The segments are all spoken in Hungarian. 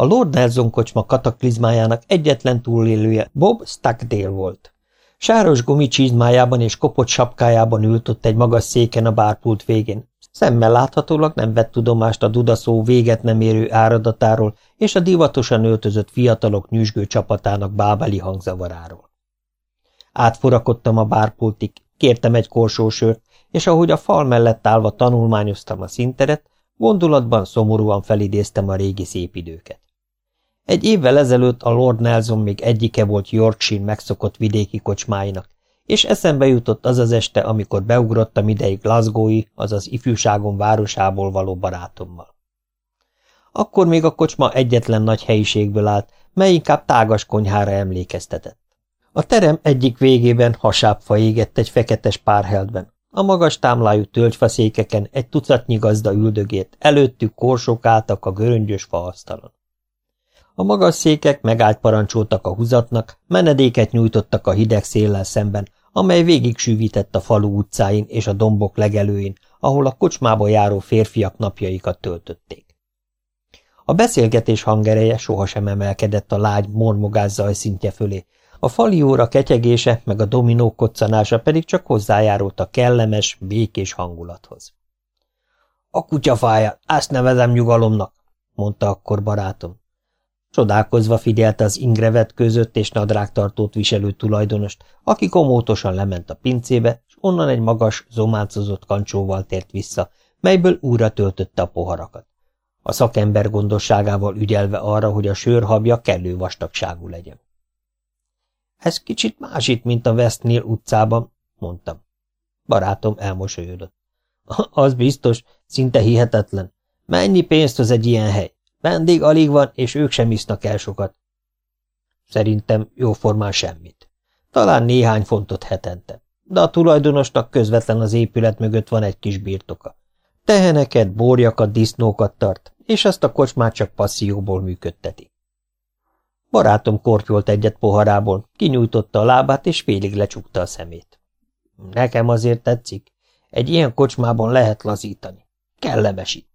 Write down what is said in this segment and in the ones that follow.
A Lord Nelson kocsma kataklizmájának egyetlen túlélője Bob Stackdale volt. Sáros gumicsizmájában és kopott sapkájában ült ott egy magas széken a bárpult végén. Szemmel láthatólag nem vett tudomást a dudaszó véget nem érő áradatáról és a divatosan öltözött fiatalok nyüzsgő csapatának bábeli hangzavaráról. Átforakodtam a bárpultig, kértem egy korsósört, és ahogy a fal mellett állva tanulmányoztam a szinteret, gondolatban szomorúan felidéztem a régi szép időket. Egy évvel ezelőtt a Lord Nelson még egyike volt Yorkshire megszokott vidéki kocsmáinak, és eszembe jutott az az este, amikor beugrottam ideig Glasgowi, azaz ifjúságom városából való barátommal. Akkor még a kocsma egyetlen nagy helyiségből állt, mely inkább tágas konyhára emlékeztetett. A terem egyik végében hasábfa égett egy feketes párheltben, a magas támlájú tölgyfaszékeken egy tucatnyi gazda üldögét, előttük korsók álltak a göröngyös faasztalon. A magas székek megállt parancsoltak a húzatnak, menedéket nyújtottak a hideg széllel szemben, amely végig sűvített a falu utcáin és a dombok legelőin, ahol a kocsmába járó férfiak napjaikat töltötték. A beszélgetés hangereje sohasem emelkedett a lágy mormogás zajszintje fölé, a fali óra ketyegése meg a dominók koccanása pedig csak hozzájárult a kellemes, békés hangulathoz. – A kutyafája, ezt nevezem nyugalomnak, mondta akkor barátom. Csodálkozva figyelte az ingrevet között és nadrágtartót viselő tulajdonost, aki komótosan lement a pincébe, és onnan egy magas, zománcozott kancsóval tért vissza, melyből újra töltötte a poharakat. A szakember gondosságával ügyelve arra, hogy a sörhabja kellő vastagságú legyen. Ez kicsit másít, mint a Westnél utcában, mondtam. Barátom elmosolyodott. Az biztos, szinte hihetetlen. Mennyi pénzt hoz egy ilyen hely? Vendég alig van, és ők sem isznak el sokat. Szerintem jóformán semmit. Talán néhány fontot hetente. De a tulajdonosnak közvetlen az épület mögött van egy kis birtoka. Teheneket, borjakat, disznókat tart, és azt a kocsmát csak passzióból működteti. Barátom kortyolt egyet poharából, kinyújtotta a lábát, és félig lecsukta a szemét. Nekem azért tetszik. Egy ilyen kocsmában lehet lazítani. Kellemes itt.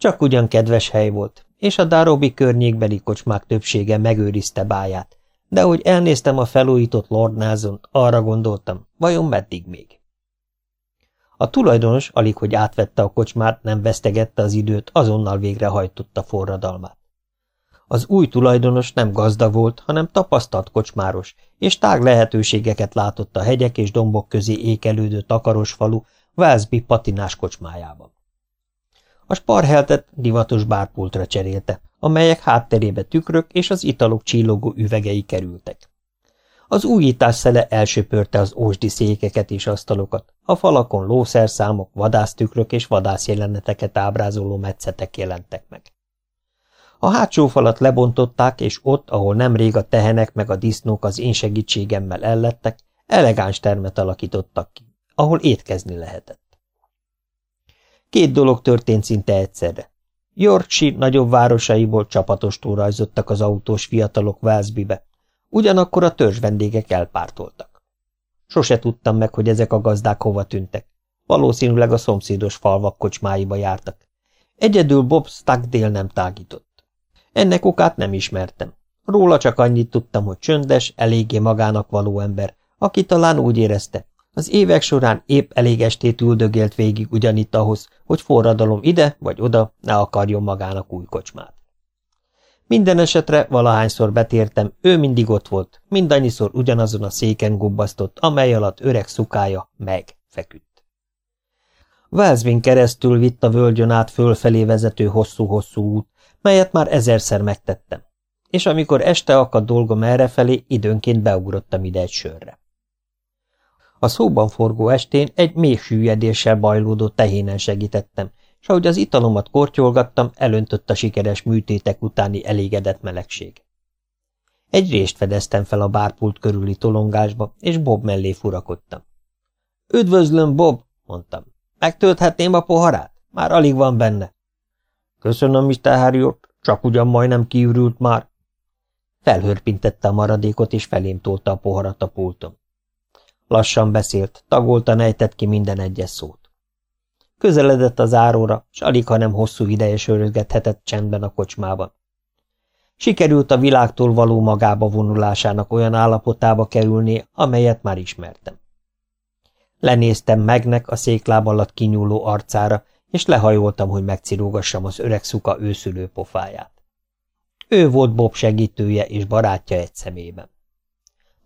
Csak ugyan kedves hely volt, és a Darobi környékbeli kocsmák többsége megőrizte báját, de hogy elnéztem a felújított Lord arra gondoltam, vajon meddig még? A tulajdonos, alig hogy átvette a kocsmát, nem vesztegette az időt, azonnal végrehajtotta forradalmát. Az új tulajdonos nem gazda volt, hanem tapasztalt kocsmáros, és tág lehetőségeket látott a hegyek és dombok közé ékelődő takaros falu Walesby patinás kocsmájában. A sparheltet divatos bárpultra cserélte, amelyek hátterébe tükrök és az italok csillogó üvegei kerültek. Az újítás szele elsöpörte az ósdi székeket és asztalokat, a falakon lószerszámok, vadásztükrök és vadászjeleneteket ábrázoló metszetek jelentek meg. A hátsó falat lebontották, és ott, ahol nemrég a tehenek meg a disznók az én segítségemmel ellettek, elegáns termet alakítottak ki, ahol étkezni lehetett. Két dolog történt szinte egyszerre. Yorkshire nagyobb városaiból csapatostól rajzottak az autós fiatalok Walesby-be, ugyanakkor a törzs vendégek elpártoltak. Sose tudtam meg, hogy ezek a gazdák hova tűntek. Valószínűleg a szomszédos falvak kocsmáiba jártak. Egyedül Bob Stackdale nem tágított. Ennek okát nem ismertem. Róla csak annyit tudtam, hogy csöndes, eléggé magának való ember, aki talán úgy érezte, az évek során épp elég estét üldögélt végig ugyanitt ahhoz, hogy forradalom ide vagy oda ne akarjon magának új kocsmát. Minden esetre valahányszor betértem, ő mindig ott volt, mindannyiszor ugyanazon a széken gubbasztott, amely alatt öreg szukája meg feküdt. Velszvin keresztül vitt a völgyön át fölfelé vezető hosszú-hosszú út, melyet már ezerszer megtettem, és amikor este akadt dolgom errefelé, időnként beugrottam ide egy sörre. A szóban forgó estén egy mély süllyedéssel bajlódó tehénen segítettem, és ahogy az italomat kortyolgattam, elöntött a sikeres műtétek utáni elégedett melegség. Egy rést fedeztem fel a bárpult körüli tolongásba, és Bob mellé furakodtam. – Üdvözlöm, Bob! – mondtam. – Megtölthetném a poharát? Már alig van benne. – Köszönöm, Mr. Harriot, csak ugyan majdnem kiürült már. Felhörpintette a maradékot, és felém tolta a poharat a pultom. Lassan beszélt, tagolta ejtett ki minden egyes szót. Közeledett az áróra, s alig, hanem hosszú ideje sörözgethetett csendben a kocsmában. Sikerült a világtól való magába vonulásának olyan állapotába kerülni, amelyet már ismertem. Lenéztem megnek a székláb alatt kinyúló arcára, és lehajoltam, hogy megcirógassam az öreg szuka őszülő pofáját. Ő volt Bob segítője és barátja egy szemében.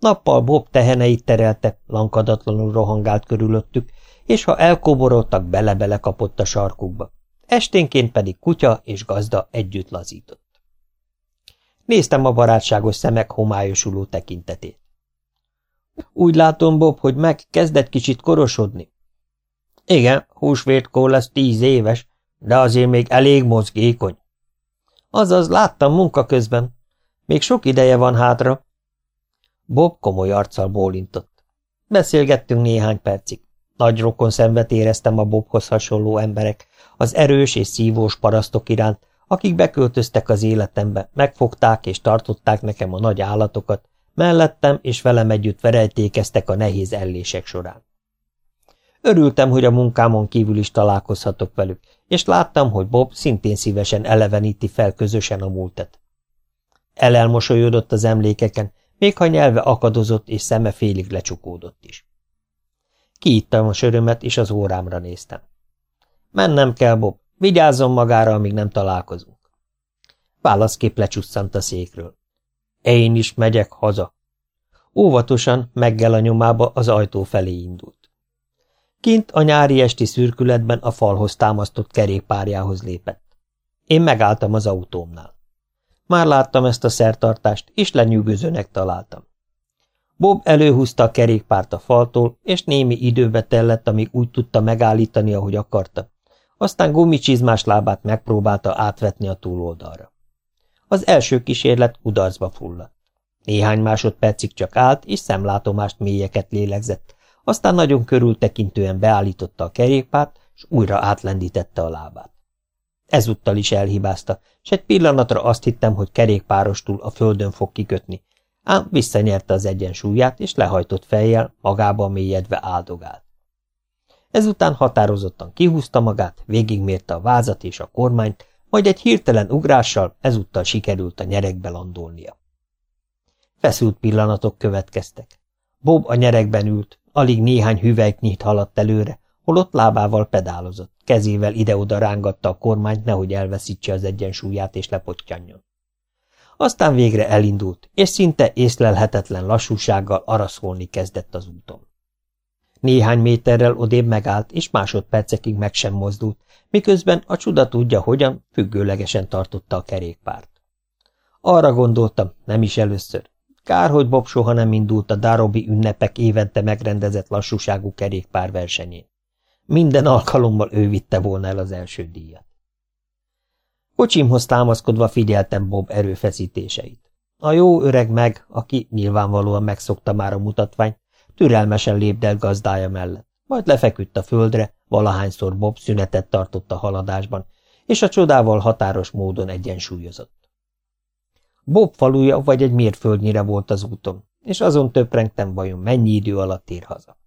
Nappal Bob teheneit terelte, lankadatlanul rohangált körülöttük, és ha elkoborodtak, bele-bele kapott a sarkukba. Esténként pedig kutya és gazda együtt lazított. Néztem a barátságos szemek homályosuló tekintetét. Úgy látom, Bob, hogy meg kezdett kicsit korosodni. Igen, húsvétkor lesz tíz éves, de azért még elég mozgékony. Azaz, láttam munka közben. Még sok ideje van hátra. Bob komoly arccal bólintott. Beszélgettünk néhány percig. Nagy rokon szenvet éreztem a Bobhoz hasonló emberek, az erős és szívós parasztok iránt, akik beköltöztek az életembe, megfogták és tartották nekem a nagy állatokat, mellettem és velem együtt verejtékeztek a nehéz ellések során. Örültem, hogy a munkámon kívül is találkozhatok velük, és láttam, hogy Bob szintén szívesen eleveníti fel közösen a múltat. Elelmosolyodott az emlékeken, még ha nyelve akadozott és szeme félig lecsukódott is. Kiittam a sörömet, és az órámra néztem. Mennem kell, Bob, vigyázzon magára, amíg nem találkozunk. Válaszkép lecsusszant a székről. Én is megyek haza. Óvatosan, meggel a nyomába az ajtó felé indult. Kint a nyári esti szürkületben a falhoz támasztott kerékpárjához lépett. Én megálltam az autómnál. Már láttam ezt a szertartást, és lenyűgözőnek találtam. Bob előhúzta a kerékpárt a faltól, és némi időbe tellett, amíg úgy tudta megállítani, ahogy akarta. Aztán gumicsizmás lábát megpróbálta átvetni a túloldalra. Az első kísérlet udarcba fulladt. Néhány másodpercig csak állt, és szemlátomást mélyeket lélegzett, aztán nagyon körültekintően beállította a kerékpárt, és újra átlendítette a lábát. Ezúttal is elhibázta, és egy pillanatra azt hittem, hogy kerékpárostul a földön fog kikötni, ám visszanyerte az egyensúlyát, és lehajtott fejjel, magában mélyedve áldogált. Ezután határozottan kihúzta magát, végigmérte a vázat és a kormányt, majd egy hirtelen ugrással ezúttal sikerült a nyerekbe landolnia. Feszült pillanatok következtek. Bob a nyerekben ült, alig néhány hüvelyknyit haladt előre, holott lábával pedálozott, kezével ide-oda rángatta a kormányt, nehogy elveszítse az egyensúlyát és lepottyanjon. Aztán végre elindult, és szinte észlelhetetlen lassúsággal araszolni kezdett az úton. Néhány méterrel odébb megállt, és másodpercekig meg sem mozdult, miközben a csuda tudja hogyan, függőlegesen tartotta a kerékpárt. Arra gondoltam, nem is először. Kár, hogy Bob soha nem indult a Darobi ünnepek évente megrendezett lassúságú kerékpár versenyén. Minden alkalommal ő vitte volna el az első díjat. Kocsimhoz támaszkodva figyeltem Bob erőfeszítéseit. A jó öreg meg, aki nyilvánvalóan megszokta már a mutatványt, türelmesen lépdel gazdája mellett, majd lefeküdt a földre, valahányszor Bob szünetet tartott a haladásban, és a csodával határos módon egyensúlyozott. Bob faluja vagy egy mérföldnyire volt az úton, és azon töprengtem vajon mennyi idő alatt ér haza.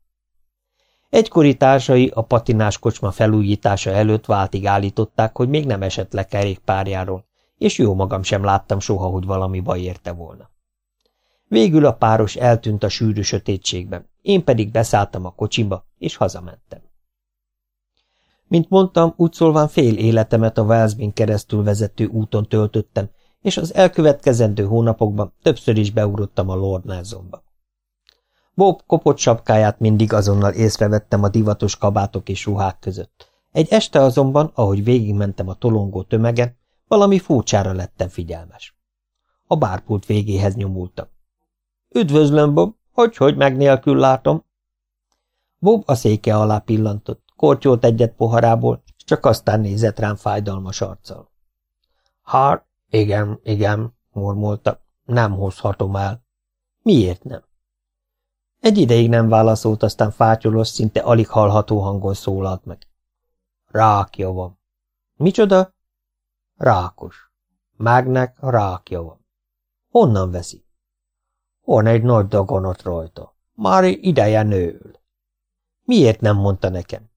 Egykori társai a patinás kocsma felújítása előtt váltig állították, hogy még nem esett le kerékpárjáról, és jó magam sem láttam soha, hogy valami baj érte volna. Végül a páros eltűnt a sűrű sötétségben, én pedig beszálltam a kocsiba, és hazamentem. Mint mondtam, úgy szólván fél életemet a Walesbin keresztül vezető úton töltöttem, és az elkövetkezendő hónapokban többször is beugrottam a Lord Nelsonba. Bob kopott sapkáját mindig azonnal észrevettem a divatos kabátok és ruhák között. Egy este azonban, ahogy végigmentem a tolongó tömegen, valami furcsára lettem figyelmes. A bárpult végéhez nyomultam. Üdvözlöm, Bob, hogy-hogy meg nélkül látom. Bob a széke alá pillantott, kortyolt egyet poharából, csak aztán nézett rám fájdalmas arccal. Hát, igen, igen, mormolta, nem hozhatom el. Miért nem? Egy ideig nem válaszolt, aztán fátyolos, szinte alig hallható hangon szólalt meg. Rákja van. Micsoda? Rákos. Mágnek rákja van. Honnan veszi? Van egy nagy daganat rajta. Már ideje nőül. Miért nem mondta nekem?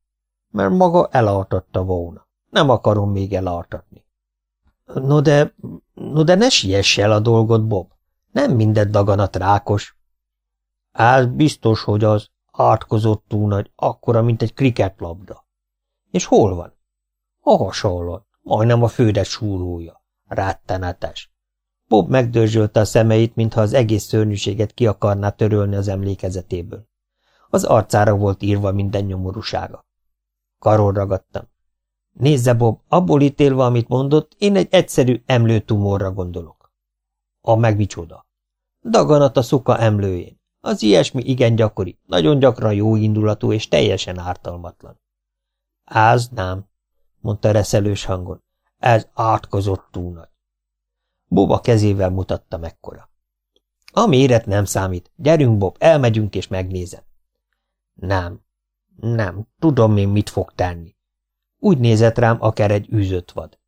Mert maga elartatta volna. Nem akarom még elartatni. No de, no de ne siess el a dolgot, Bob. Nem minden daganat rákos. Ez biztos, hogy az átkozott túl nagy, akkora, mint egy kriketlabda. És hol van? A hasonló, majdnem a fődet súrója. Ráttenetes. Bob megdörzsölte a szemeit, mintha az egész szörnyűséget ki akarná törölni az emlékezetéből. Az arcára volt írva minden nyomorúsága. Karon ragadtam. Nézze, Bob, abból ítélve, amit mondott, én egy egyszerű emlőtumorra gondolok. A meg micsoda? Daganat a szuka emlőjén. Az ilyesmi igen gyakori, nagyon gyakran jó indulatú és teljesen ártalmatlan. Áz nem, mondta reszelős hangon. Ez átkozott túl nagy. Bob kezével mutatta mekkora. A méret nem számít. Gyerünk, Bob, elmegyünk és megnézem. Nem, nem, tudom én, mit fog tenni. Úgy nézett rám, akár egy űzött vad.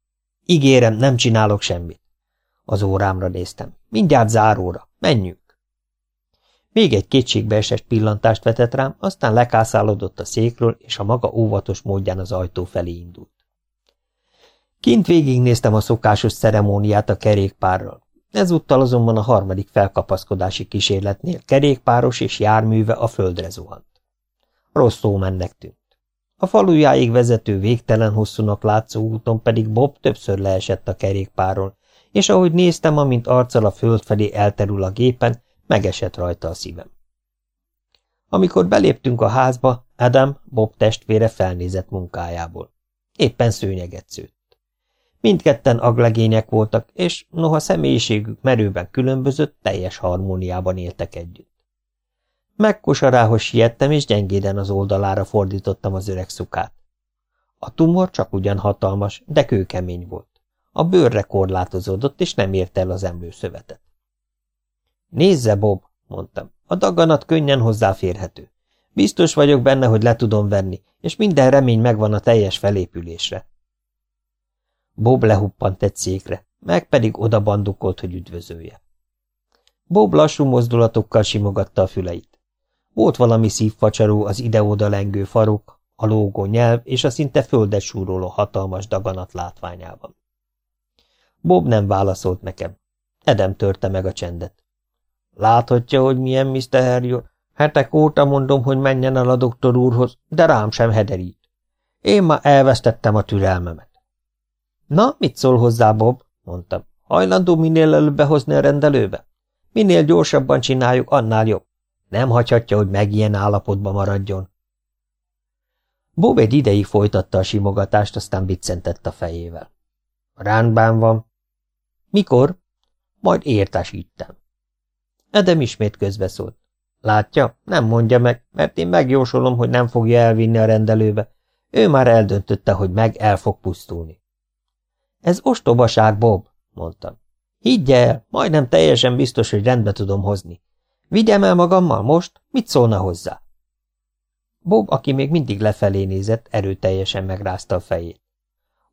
Ígérem, nem csinálok semmit. Az órámra néztem. Mindjárt záróra. Menjünk. Még egy kétségbeesett pillantást vetett rám, aztán lekászálódott a székről, és a maga óvatos módján az ajtó felé indult. Kint végignéztem a szokásos ceremóniát a kerékpárral. Ezúttal azonban a harmadik felkapaszkodási kísérletnél kerékpáros és járműve a földre zuhant. Rossz mennek tűnt. A falujáig vezető végtelen hosszúnak látszó úton pedig Bob többször leesett a kerékpáról, és ahogy néztem, amint arccal a föld felé elterül a gépen, megesett rajta a szívem. Amikor beléptünk a házba, Adam, Bob testvére felnézett munkájából. Éppen szőnyeget szőtt. Mindketten aglegények voltak, és noha személyiségük merőben különbözött, teljes harmóniában éltek együtt. Megkosarához siettem, és gyengéden az oldalára fordítottam az öreg szukát. A tumor csak ugyan hatalmas, de kőkemény volt. A bőrre korlátozódott, és nem ért el az emlőszövetet. Nézze, Bob, mondtam, a daganat könnyen hozzáférhető. Biztos vagyok benne, hogy le tudom venni, és minden remény megvan a teljes felépülésre. Bob lehuppant egy székre, meg pedig oda bandukolt, hogy üdvözölje. Bob lassú mozdulatokkal simogatta a füleit. Volt valami szívfacsaró az ide-oda lengő farok, a lógó nyelv és a szinte földet hatalmas daganat látványában. Bob nem válaszolt nekem. Edem törte meg a csendet. Láthatja, hogy milyen Mr. Harriot? Hetek óta mondom, hogy menjen el a doktor úrhoz, de rám sem hederít. Én már elvesztettem a türelmemet. Na, mit szól hozzá, Bob? mondtam. Hajlandó minél előbb behozni a rendelőbe? Minél gyorsabban csináljuk, annál jobb. Nem hagyhatja, hogy meg ilyen állapotban maradjon. Bob egy ideig folytatta a simogatást, aztán biccentett a fejével. Rendben van. Mikor? Majd értesítem. Edem ismét közbeszólt. Látja, nem mondja meg, mert én megjósolom, hogy nem fogja elvinni a rendelőbe. Ő már eldöntötte, hogy meg el fog pusztulni. Ez ostobaság, Bob, mondtam. Higgye el, majdnem teljesen biztos, hogy rendbe tudom hozni. Vigyem el magammal most? Mit szólna hozzá? Bob, aki még mindig lefelé nézett, erőteljesen megrázta a fejét.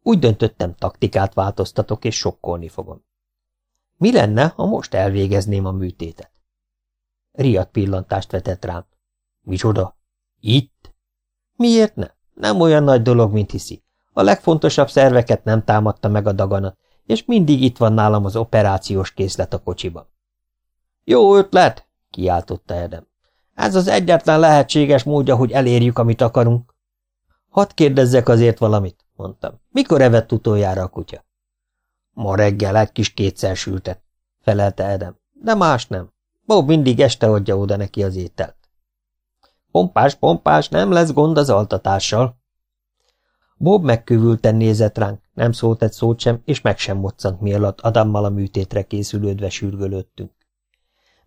Úgy döntöttem, taktikát változtatok, és sokkolni fogom. Mi lenne, ha most elvégezném a műtétet? Riad pillantást vetett rám. Micsoda? Itt? Miért ne? Nem olyan nagy dolog, mint hiszi. A legfontosabb szerveket nem támadta meg a daganat, és mindig itt van nálam az operációs készlet a kocsiban. Jó ötlet, kiáltotta Edem. Ez az egyetlen lehetséges módja, hogy elérjük, amit akarunk. Hadd kérdezzek azért valamit, mondtam. Mikor evett utoljára a kutya? Ma reggel egy kis kétszer sültet, felelte Edem, de más nem. Bob mindig este adja oda neki az ételt. Pompás, pompás, nem lesz gond az altatással. Bob megkövülten nézett ránk, nem szólt egy szót sem, és meg sem moccant, mielőtt Adammal a műtétre készülődve sürgölődtünk.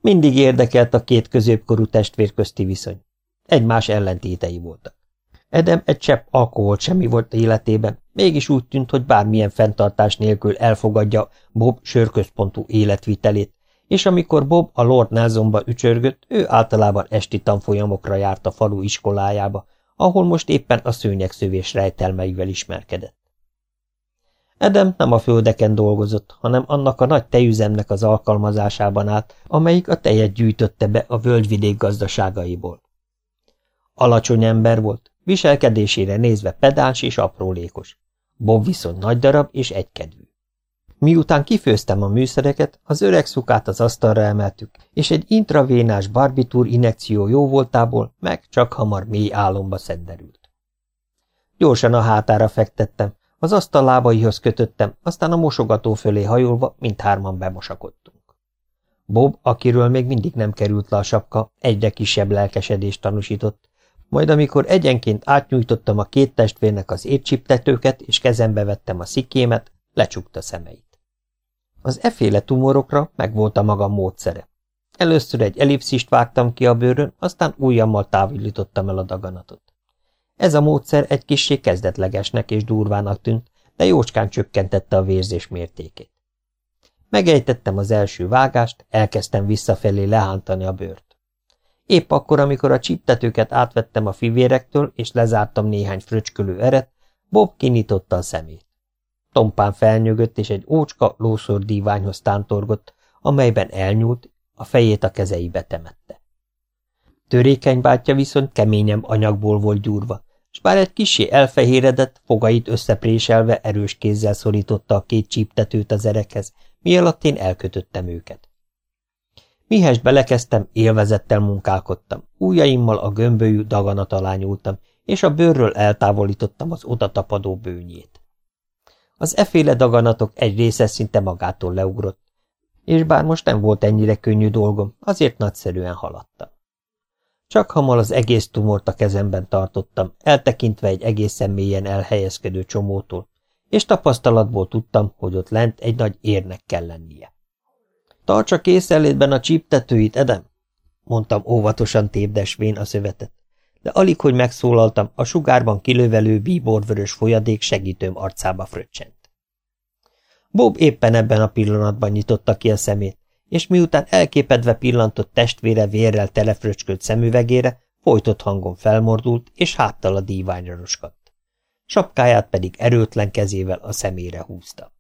Mindig érdekelt a két középkorú testvér közti viszony. Egymás ellentétei voltak. Edem egy csepp alkoholt semmi volt életében, mégis úgy tűnt, hogy bármilyen fenntartás nélkül elfogadja Bob sörközpontú életvitelét, és amikor Bob a Lord Nelsonba ücsörgött, ő általában esti tanfolyamokra járt a falu iskolájába, ahol most éppen a szőnyegszövés rejtelmeivel ismerkedett. Edem nem a földeken dolgozott, hanem annak a nagy tejüzemnek az alkalmazásában állt, amelyik a tejet gyűjtötte be a völgyvidék gazdaságaiból. Alacsony ember volt, viselkedésére nézve pedáns és aprólékos. Bob viszont nagy darab és egykedvű. Miután kifőztem a műszereket, az öreg szukát az asztalra emeltük, és egy intravénás barbitúr inekció jóvoltából meg csak hamar mély álomba szenderült. Gyorsan a hátára fektettem, az asztal lábaihoz kötöttem, aztán a mosogató fölé hajolva mindhárman bemosakodtunk. Bob, akiről még mindig nem került le a sapka, egyre kisebb lelkesedést tanúsított, majd amikor egyenként átnyújtottam a két testvérnek az étcsiptetőket, és kezembe vettem a szikémet, lecsukta szemeit. Az eféle tumorokra megvolt a maga módszere. Először egy ellipszist vágtam ki a bőrön, aztán ujjammal távolítottam el a daganatot. Ez a módszer egy kissé kezdetlegesnek és durvának tűnt, de jócskán csökkentette a vérzés mértékét. Megejtettem az első vágást, elkezdtem visszafelé lehántani a bőrt. Épp akkor, amikor a csiptetőket átvettem a fivérektől, és lezártam néhány fröcskölő eret, Bob kinyitotta a szemét. Tompán felnyögött, és egy ócska lószor díványhoz tántorgott, amelyben elnyúlt, a fejét a kezeibe temette. Törékeny bátyja viszont keményem anyagból volt gyúrva, s bár egy kisé elfehéredett, fogait összepréselve erős kézzel szorította a két csíptetőt az erekhez, mielőtt én elkötöttem őket. Mihez belekezdtem, élvezettel munkálkodtam, ujjaimmal a gömbölyű daganat alá nyúltam, és a bőrről eltávolítottam az odatapadó bőnyét. Az eféle daganatok egy része szinte magától leugrott, és bár most nem volt ennyire könnyű dolgom, azért nagyszerűen haladtam. Csak hamar az egész tumort a kezemben tartottam, eltekintve egy egészen mélyen elhelyezkedő csomótól, és tapasztalatból tudtam, hogy ott lent egy nagy érnek kell lennie. Tartsa készenlétben a csíptetőit, Edem, mondtam óvatosan tépdesvén a szövetet, de alig, hogy megszólaltam, a sugárban kilövelő bíborvörös folyadék segítőm arcába fröccsent. Bob éppen ebben a pillanatban nyitotta ki a szemét, és miután elképedve pillantott testvére vérrel telefröcskölt szemüvegére, folytott hangon felmordult, és háttal a díványra roskadt. Sapkáját pedig erőtlen kezével a szemére húzta.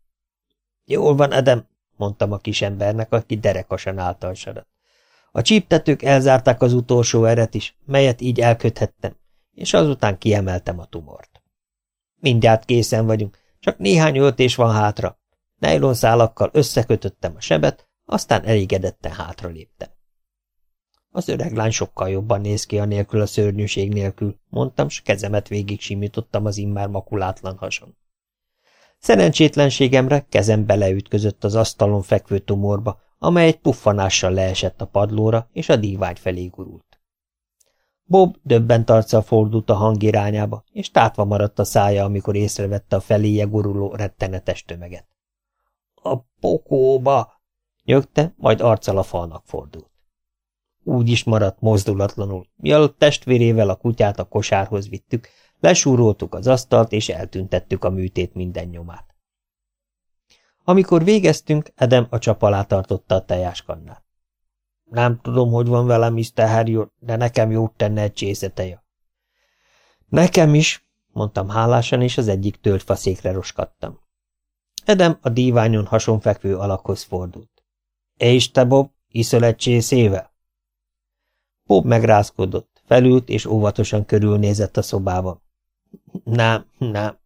Jól van, Edem, mondtam a kisembernek, aki derekasan állta a sarat. Csíptetők elzárták az utolsó eret is, melyet így elköthettem, és azután kiemeltem a tumort. Mindjárt készen vagyunk, csak néhány öltés van hátra. Nejlonszálakkal összekötöttem a sebet, aztán elégedetten hátraléptem. Az öreg lány sokkal jobban néz ki a nélkül a szörnyűség nélkül, mondtam, s kezemet végig simítottam az immár makulátlan hason. Szerencsétlenségemre kezem beleütközött az asztalon fekvő tumorba, amely egy puffanással leesett a padlóra, és a dívány felé gurult. Bob döbben arccal fordult a hang irányába, és tátva maradt a szája, amikor észrevette a feléje guruló rettenetes tömeget. – A pokóba! Nyögte, majd arccal a falnak fordult. Úgy is maradt mozdulatlanul, mielőtt testvérével a kutyát a kosárhoz vittük, lesúroltuk az asztalt, és eltüntettük a műtét minden nyomát. Amikor végeztünk, Edem a csap alá tartotta a tejáskannát. Nem tudom, hogy van velem, Mr. Harrior, de nekem jót tenne egy csészeteja. Nekem is, mondtam hálásan, és az egyik töltfaszékre roskadtam. Edem a díványon hasonfekvő alakhoz fordult. És te, Bob, iszol egy csészével? Bob megrázkodott, felült és óvatosan körülnézett a szobában. Nem, nem.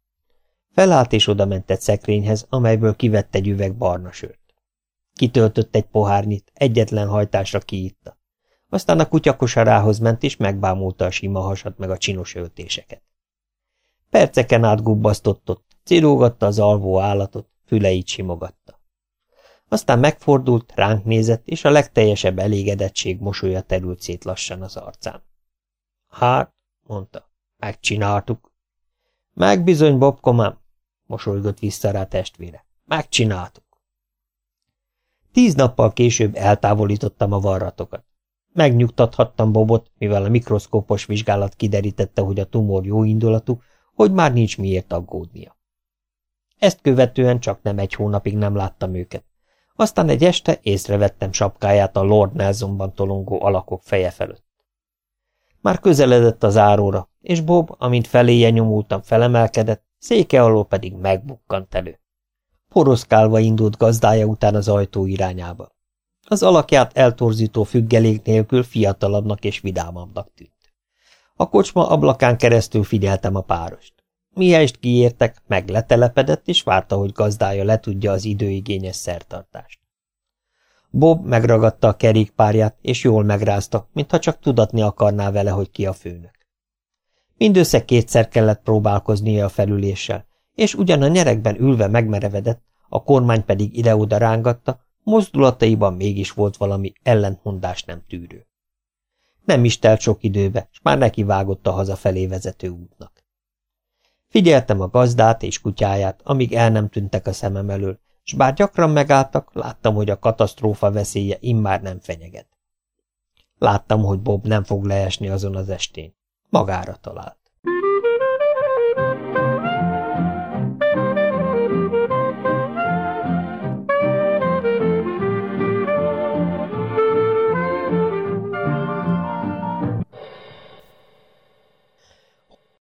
Felállt és odament egy szekrényhez, amelyből kivett egy üveg barna sört. Kitöltött egy pohárnyit, egyetlen hajtásra kiitta. Aztán a kutyakosarához ment, és megbámulta a sima hasat meg a csinos öltéseket. Perceken át gubbasztottott, cirógatta az alvó állatot, füleit simogatta. Aztán megfordult, ránk nézett, és a legteljesebb elégedettség mosolya terült szét lassan az arcán. Hát, mondta, megcsináltuk. Megbizony, Bobkomám, mosolygott vissza rá testvére. Megcsináltuk. Tíz nappal később eltávolítottam a varratokat. Megnyugtathattam Bobot, mivel a mikroszkópos vizsgálat kiderítette, hogy a tumor jó indulatú, hogy már nincs miért aggódnia. Ezt követően csak nem egy hónapig nem láttam őket. Aztán egy este észrevettem sapkáját a Lord Nelsonban tolongó alakok feje felett. Már közeledett az áróra, és Bob, amint feléje nyomultam, felemelkedett, széke alól pedig megbukkant elő. Poroszkálva indult gazdája után az ajtó irányába. Az alakját eltorzító függelék nélkül fiatalabbnak és vidámabbnak tűnt. A kocsma ablakán keresztül figyeltem a párost. Mihelyst kiértek, meg letelepedett, és várta, hogy gazdája letudja az időigényes szertartást. Bob megragadta a kerékpárját, és jól megrázta, mintha csak tudatni akarná vele, hogy ki a főnök. Mindössze kétszer kellett próbálkoznia a felüléssel, és ugyan a nyerekben ülve megmerevedett, a kormány pedig ide-oda rángatta, mozdulataiban mégis volt valami ellentmondás nem tűrő. Nem is telt sok időbe, s már neki vágott a hazafelé vezető útnak. Figyeltem a gazdát és kutyáját, amíg el nem tűntek a szemem elől, s bár gyakran megálltak, láttam, hogy a katasztrófa veszélye immár nem fenyeget. Láttam, hogy Bob nem fog leesni azon az estén. Magára talált.